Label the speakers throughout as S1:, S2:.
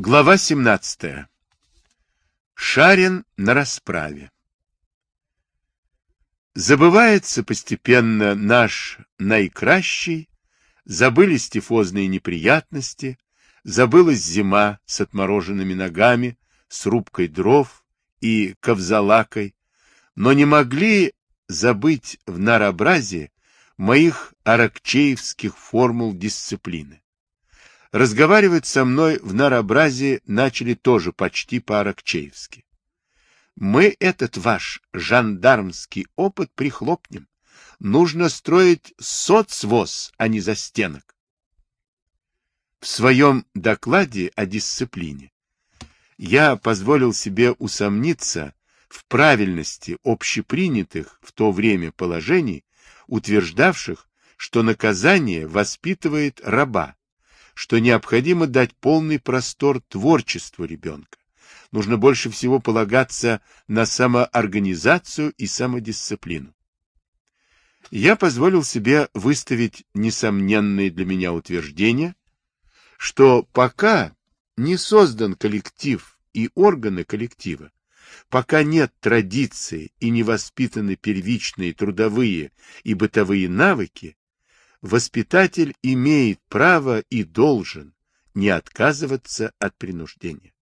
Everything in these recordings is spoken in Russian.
S1: Глава 17. Шарин на расправе. Забывается постепенно наш наикращий, забылись тифозные неприятности, забылась зима с отмороженными ногами, с рубкой дров и ковзалакой, но не могли забыть в нарообразии моих аракчеевских формул дисциплины разговаривать со мной в нарообразии начали тоже почти по-аракчеевски. Мы этот ваш жандармский опыт прихлопнем. Нужно строить соцвоз, а не застенок. В своем докладе о дисциплине я позволил себе усомниться в правильности общепринятых в то время положений, утверждавших, что наказание воспитывает раба, что необходимо дать полный простор творчеству ребенка. Нужно больше всего полагаться на самоорганизацию и самодисциплину. Я позволил себе выставить несомненные для меня утверждения, что пока не создан коллектив и органы коллектива, пока нет традиции и не воспитаны первичные трудовые и бытовые навыки, воспитатель имеет право и должен не отказываться от принуждения.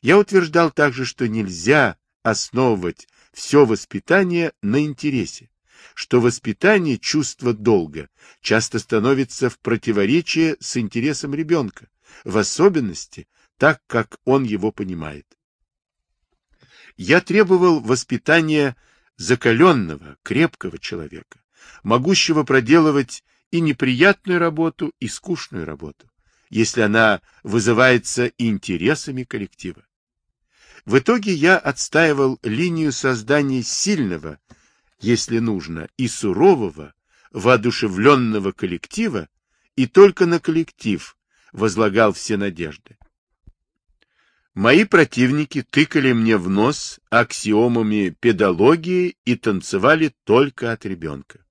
S1: Я утверждал также, что нельзя основывать все воспитание на интересе, что воспитание чувства долга часто становится в противоречии с интересом ребенка, в особенности так, как он его понимает. Я требовал воспитания закаленного, крепкого человека, могущего проделывать и неприятную работу, и скучную работу, если она вызывается интересами коллектива. В итоге я отстаивал линию создания сильного, если нужно, и сурового, воодушевленного коллектива, и только на коллектив возлагал все надежды. Мои противники тыкали мне в нос аксиомами педагогии и танцевали только от ребенка.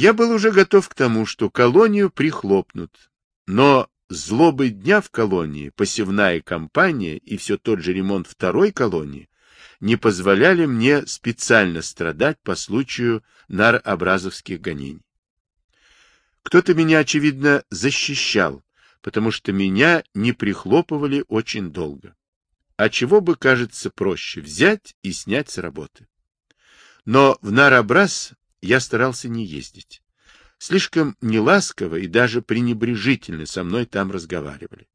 S1: Я был уже готов к тому, что колонию прихлопнут, но злобы дня в колонии, посевная кампания и все тот же ремонт второй колонии не позволяли мне специально страдать по случаю нарообразовских гонений. Кто-то меня, очевидно, защищал, потому что меня не прихлопывали очень долго. А чего бы, кажется, проще взять и снять с работы. Но в нарообраз я старался не ездить. Слишком неласково и даже пренебрежительно со мной там разговаривали.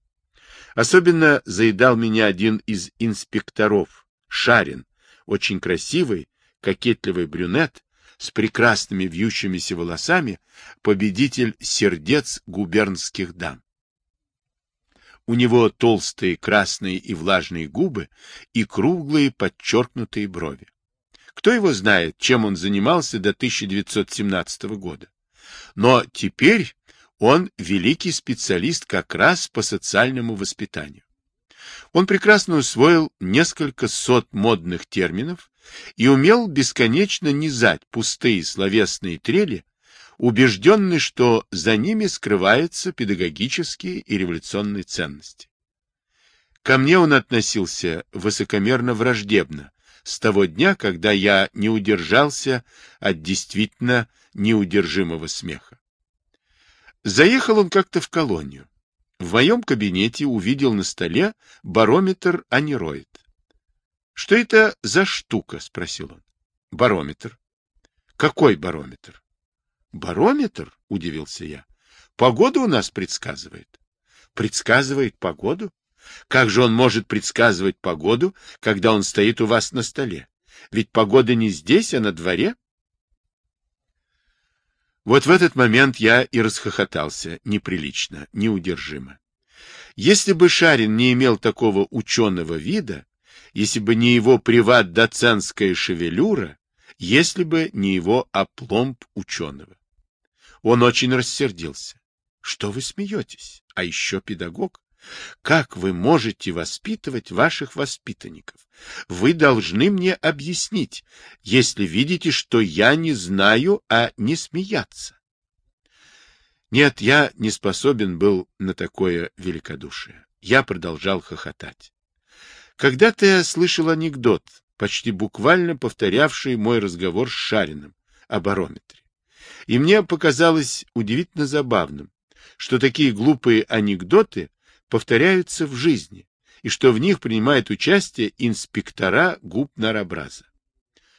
S1: Особенно заедал меня один из инспекторов, Шарин, очень красивый, кокетливый брюнет, с прекрасными вьющимися волосами, победитель сердец губернских дам. У него толстые красные и влажные губы и круглые подчеркнутые брови. Кто его знает, чем он занимался до 1917 года. Но теперь он великий специалист как раз по социальному воспитанию. Он прекрасно усвоил несколько сот модных терминов и умел бесконечно низать пустые словесные трели, убежденный, что за ними скрываются педагогические и революционные ценности. Ко мне он относился высокомерно враждебно, с того дня, когда я не удержался от действительно неудержимого смеха. Заехал он как-то в колонию. В моем кабинете увидел на столе барометр анероид. — Что это за штука? — спросил он. — Барометр. — Какой барометр? — Барометр? — удивился я. — Погоду у нас предсказывает. — Предсказывает погоду? Как же он может предсказывать погоду, когда он стоит у вас на столе? Ведь погода не здесь, а на дворе. Вот в этот момент я и расхохотался неприлично, неудержимо. Если бы Шарин не имел такого ученого вида, если бы не его приват-доцентская шевелюра, если бы не его опломб ученого. Он очень рассердился. Что вы смеетесь? А еще педагог? Как вы можете воспитывать ваших воспитанников? Вы должны мне объяснить, если видите, что я не знаю, а не смеяться. Нет, я не способен был на такое великодушие. Я продолжал хохотать. Когда-то я слышал анекдот, почти буквально повторявший мой разговор с Шариным о барометре. И мне показалось удивительно забавным, что такие глупые анекдоты повторяются в жизни, и что в них принимают участие инспектора губ Нарабраза.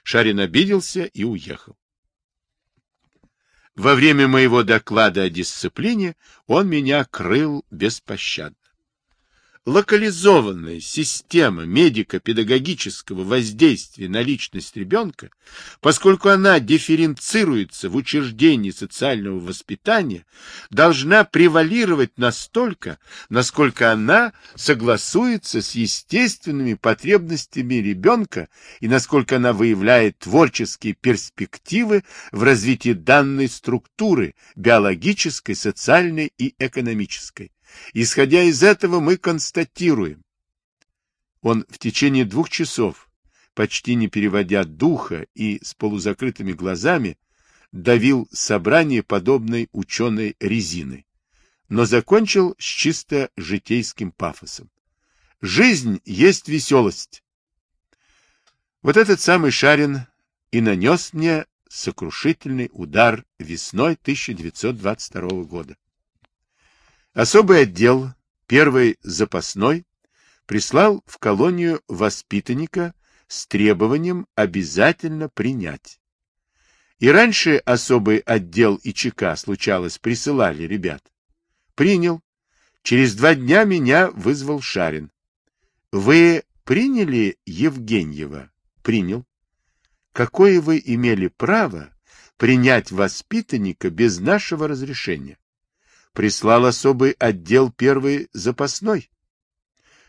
S1: Шарин обиделся и уехал. Во время моего доклада о дисциплине он меня крыл беспощадно локализованная система медико-педагогического воздействия на личность ребенка, поскольку она дифференцируется в учреждении социального воспитания, должна превалировать настолько, насколько она согласуется с естественными потребностями ребенка и насколько она выявляет творческие перспективы в развитии данной структуры биологической, социальной и экономической Исходя из этого, мы констатируем. Он в течение двух часов, почти не переводя духа и с полузакрытыми глазами, давил собрание подобной ученой резины, но закончил с чисто житейским пафосом. Жизнь есть веселость. Вот этот самый Шарин и нанес мне сокрушительный удар весной 1922 года. Особый отдел, первый запасной, прислал в колонию воспитанника с требованием обязательно принять. И раньше особый отдел и ЧК, случалось, присылали ребят. Принял. Через два дня меня вызвал Шарин. Вы приняли Евгеньева? Принял. Какое вы имели право принять воспитанника без нашего разрешения? Прислал особый отдел первый запасной.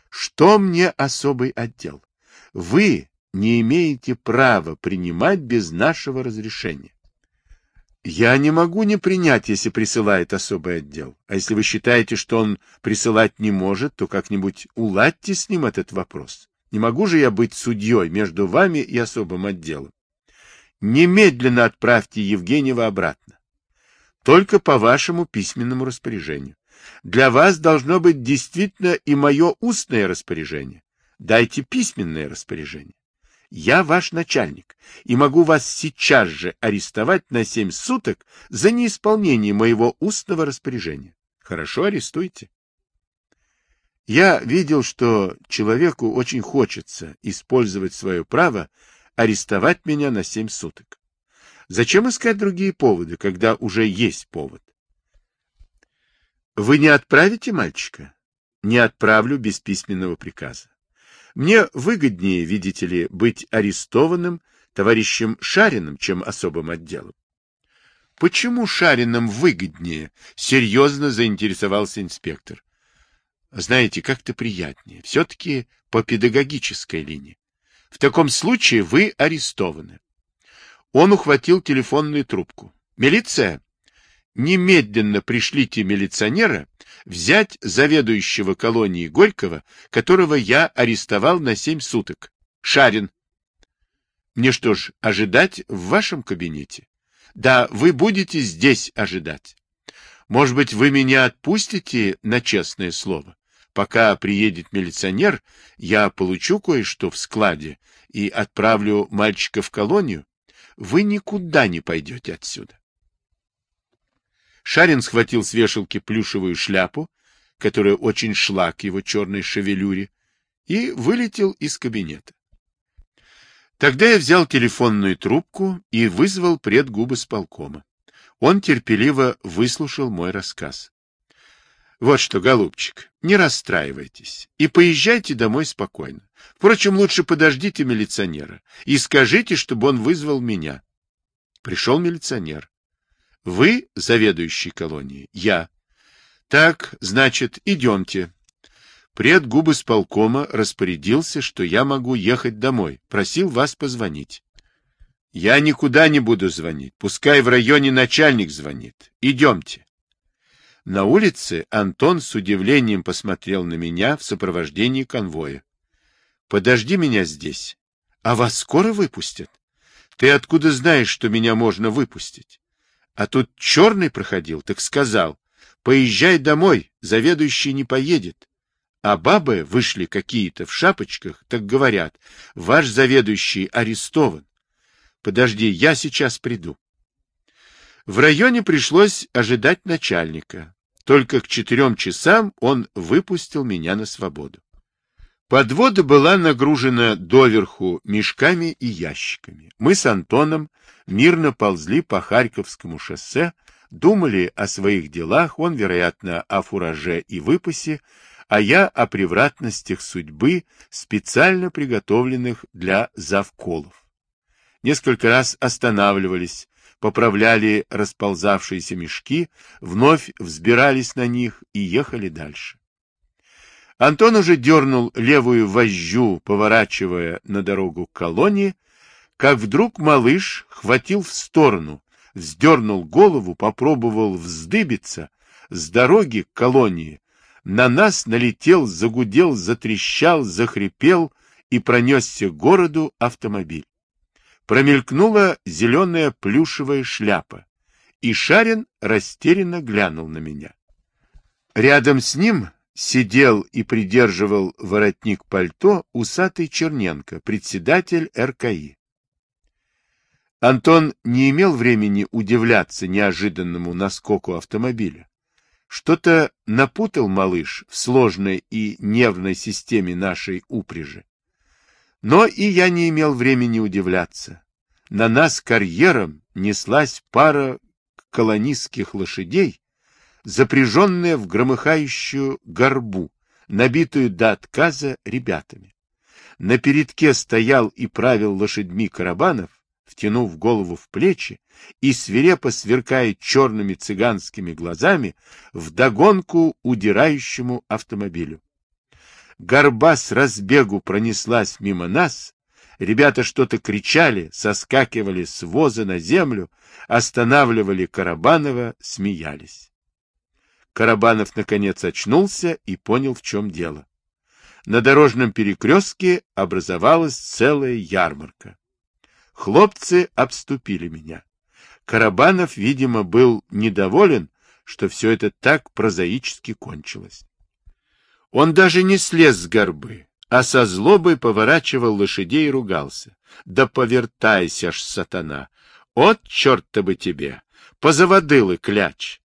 S1: Что мне особый отдел? Вы не имеете права принимать без нашего разрешения. Я не могу не принять, если присылает особый отдел. А если вы считаете, что он присылать не может, то как-нибудь уладьте с ним этот вопрос. Не могу же я быть судьей между вами и особым отделом. Немедленно отправьте Евгеньева обратно. Только по вашему письменному распоряжению. Для вас должно быть действительно и мое устное распоряжение. Дайте письменное распоряжение. Я ваш начальник и могу вас сейчас же арестовать на семь суток за неисполнение моего устного распоряжения. Хорошо, арестуйте. Я видел, что человеку очень хочется использовать свое право арестовать меня на семь суток. Зачем искать другие поводы, когда уже есть повод? Вы не отправите мальчика? Не отправлю без письменного приказа. Мне выгоднее, видите ли, быть арестованным товарищем Шариным, чем особым отделом. Почему Шариным выгоднее? Серьезно заинтересовался инспектор. Знаете, как-то приятнее. Все-таки по педагогической линии. В таком случае вы арестованы. Он ухватил телефонную трубку. «Милиция! Немедленно пришлите милиционера взять заведующего колонии Горького, которого я арестовал на семь суток. Шарин. Мне что ж, ожидать в вашем кабинете? Да, вы будете здесь ожидать. Может быть, вы меня отпустите на честное слово? Пока приедет милиционер, я получу кое-что в складе и отправлю мальчика в колонию вы никуда не пойдете отсюда. Шарин схватил с вешалки плюшевую шляпу, которая очень шла к его черной шевелюре, и вылетел из кабинета. Тогда я взял телефонную трубку и вызвал предгубы с полкома. Он терпеливо выслушал мой рассказ. Вот что, голубчик, не расстраивайтесь и поезжайте домой спокойно. Впрочем, лучше подождите милиционера и скажите, чтобы он вызвал меня. Пришел милиционер. Вы заведующий колонией? Я. Так, значит, идемте. Предгубы с полкома распорядился, что я могу ехать домой. Просил вас позвонить. Я никуда не буду звонить. Пускай в районе начальник звонит. Идемте. На улице Антон с удивлением посмотрел на меня в сопровождении конвоя. — Подожди меня здесь. А вас скоро выпустят? Ты откуда знаешь, что меня можно выпустить? А тут черный проходил, так сказал. Поезжай домой, заведующий не поедет. А бабы вышли какие-то в шапочках, так говорят, ваш заведующий арестован. Подожди, я сейчас приду. В районе пришлось ожидать начальника. Только к четырем часам он выпустил меня на свободу. Подвода была нагружена доверху мешками и ящиками. Мы с Антоном мирно ползли по Харьковскому шоссе, думали о своих делах, он, вероятно, о фураже и выпасе, а я о превратностях судьбы, специально приготовленных для завколов. Несколько раз останавливались, поправляли расползавшиеся мешки, вновь взбирались на них и ехали дальше. Антон уже дернул левую вожжу, поворачивая на дорогу к колонии, как вдруг малыш хватил в сторону, вздернул голову, попробовал вздыбиться, с дороги к колонии на нас налетел, загудел, затрещал, захрипел и пронесся к городу автомобиль. Промелькнула зеленая плюшевая шляпа, и Шарин растерянно глянул на меня. Рядом с ним сидел и придерживал воротник пальто усатый Черненко, председатель РКИ. Антон не имел времени удивляться неожиданному наскоку автомобиля. Что-то напутал малыш в сложной и нервной системе нашей упряжи. Но и я не имел времени удивляться. На нас карьером неслась пара колонистских лошадей, запряженная в громыхающую горбу, набитую до отказа ребятами. На передке стоял и правил лошадьми Карабанов, втянув голову в плечи и свирепо сверкая черными цыганскими глазами вдогонку удирающему автомобилю. Горба с разбегу пронеслась мимо нас, ребята что-то кричали, соскакивали с воза на землю, останавливали Карабанова, смеялись. Карабанов, наконец, очнулся и понял, в чем дело. На дорожном перекрестке образовалась целая ярмарка. Хлопцы обступили меня. Карабанов, видимо, был недоволен, что все это так прозаически кончилось. Он даже не слез с горбы, а со злобой поворачивал лошадей и ругался. Да повертайся ж, сатана! От черта бы тебе! Позаводылы кляч!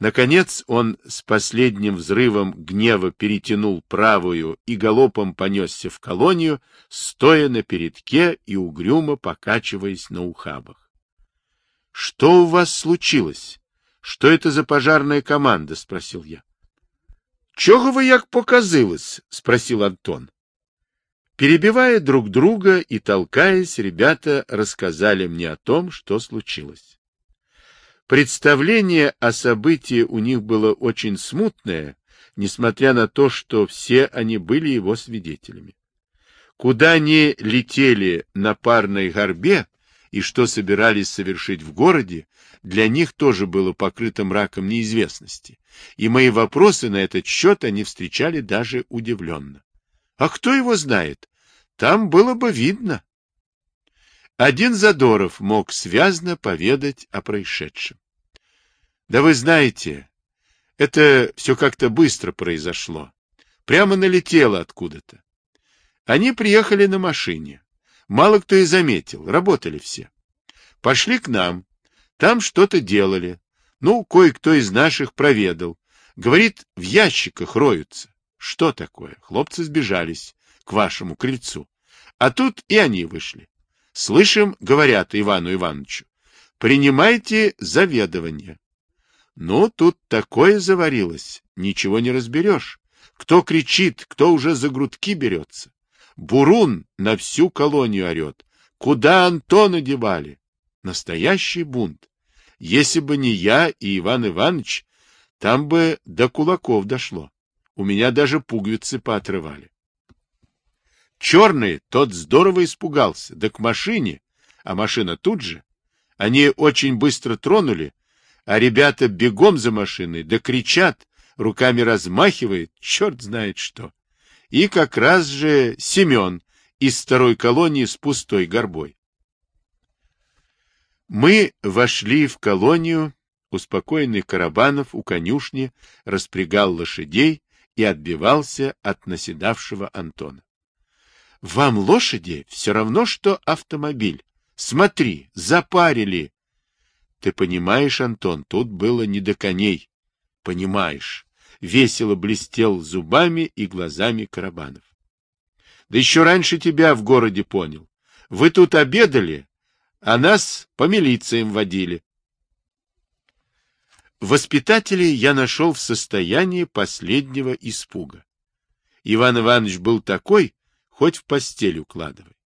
S1: Наконец он с последним взрывом гнева перетянул правую и галопом понесся в колонию, стоя на передке и угрюмо покачиваясь на ухабах. — Что у вас случилось? Что это за пожарная команда? — спросил я. — Чого вы як показылось? — спросил Антон. Перебивая друг друга и толкаясь, ребята рассказали мне о том, что случилось. Представление о событии у них было очень смутное, несмотря на то, что все они были его свидетелями. Куда они летели на парной горбе и что собирались совершить в городе, для них тоже было покрыто мраком неизвестности, и мои вопросы на этот счет они встречали даже удивленно. А кто его знает? Там было бы видно. Один Задоров мог связно поведать о происшедшем. Да вы знаете, это все как-то быстро произошло. Прямо налетело откуда-то. Они приехали на машине. Мало кто и заметил, работали все. Пошли к нам. Там что-то делали. Ну, кое-кто из наших проведал. Говорит, в ящиках роются. Что такое? Хлопцы сбежались к вашему крыльцу. А тут и они вышли. Слышим, говорят Ивану Ивановичу, принимайте заведование. Ну, тут такое заварилось, ничего не разберешь. Кто кричит, кто уже за грудки берется. Бурун на всю колонию орет. Куда Антона девали? Настоящий бунт. Если бы не я и Иван Иванович, там бы до кулаков дошло. У меня даже пуговицы поотрывали. Черный, тот здорово испугался, да к машине, а машина тут же. Они очень быстро тронули, а ребята бегом за машиной, да кричат, руками размахивает, черт знает что. И как раз же Семен из второй колонии с пустой горбой. Мы вошли в колонию, успокоенный Карабанов у конюшни распрягал лошадей и отбивался от наседавшего Антона. — Вам лошади все равно, что автомобиль. Смотри, запарили. — Ты понимаешь, Антон, тут было не до коней. — Понимаешь. Весело блестел зубами и глазами Карабанов. — Да еще раньше тебя в городе понял. Вы тут обедали, а нас по милициям водили. Воспитателей я нашел в состоянии последнего испуга. Иван Иванович был такой, хоть в постель укладывай.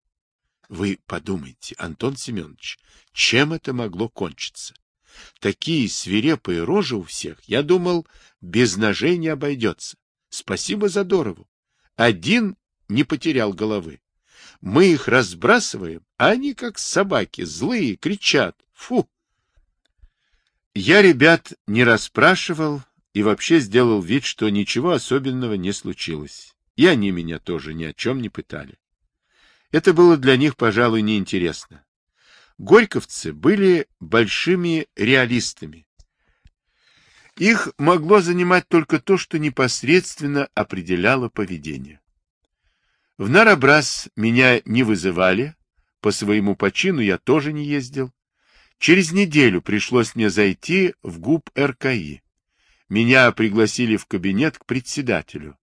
S1: Вы подумайте, Антон Семенович, чем это могло кончиться? Такие свирепые рожи у всех, я думал, без ножей не обойдется. Спасибо за Задорову. Один не потерял головы. Мы их разбрасываем, а они как собаки, злые, кричат. Фу! Я ребят не расспрашивал и вообще сделал вид, что ничего особенного не случилось. И они меня тоже ни о чем не пытали. Это было для них, пожалуй, неинтересно. Горьковцы были большими реалистами. Их могло занимать только то, что непосредственно определяло поведение. В Нарабрас меня не вызывали, по своему почину я тоже не ездил. Через неделю пришлось мне зайти в ГУП РКИ. Меня пригласили в кабинет к председателю.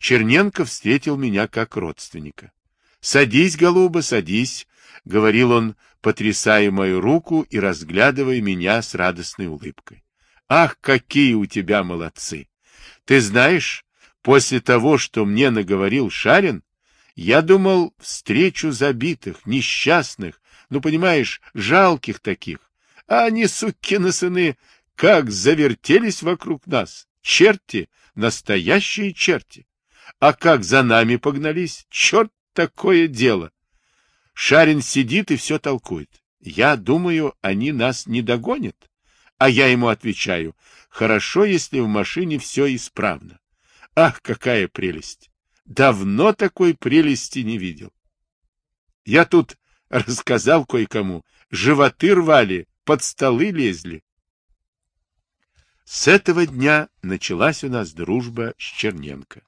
S1: Черненко встретил меня как родственника. — Садись, голуба, садись, — говорил он, потрясая мою руку и разглядывая меня с радостной улыбкой. — Ах, какие у тебя молодцы! Ты знаешь, после того, что мне наговорил Шарин, я думал, встречу забитых, несчастных, ну, понимаешь, жалких таких. А они, сукины сыны, как завертелись вокруг нас. Черти, настоящие черти. А как за нами погнались, черт такое дело. Шарин сидит и все толкует. Я думаю, они нас не догонят. А я ему отвечаю, хорошо, если в машине все исправно. Ах, какая прелесть! Давно такой прелести не видел. Я тут рассказал кое-кому, животы рвали, под столы лезли. С этого дня началась у нас дружба с Черненко.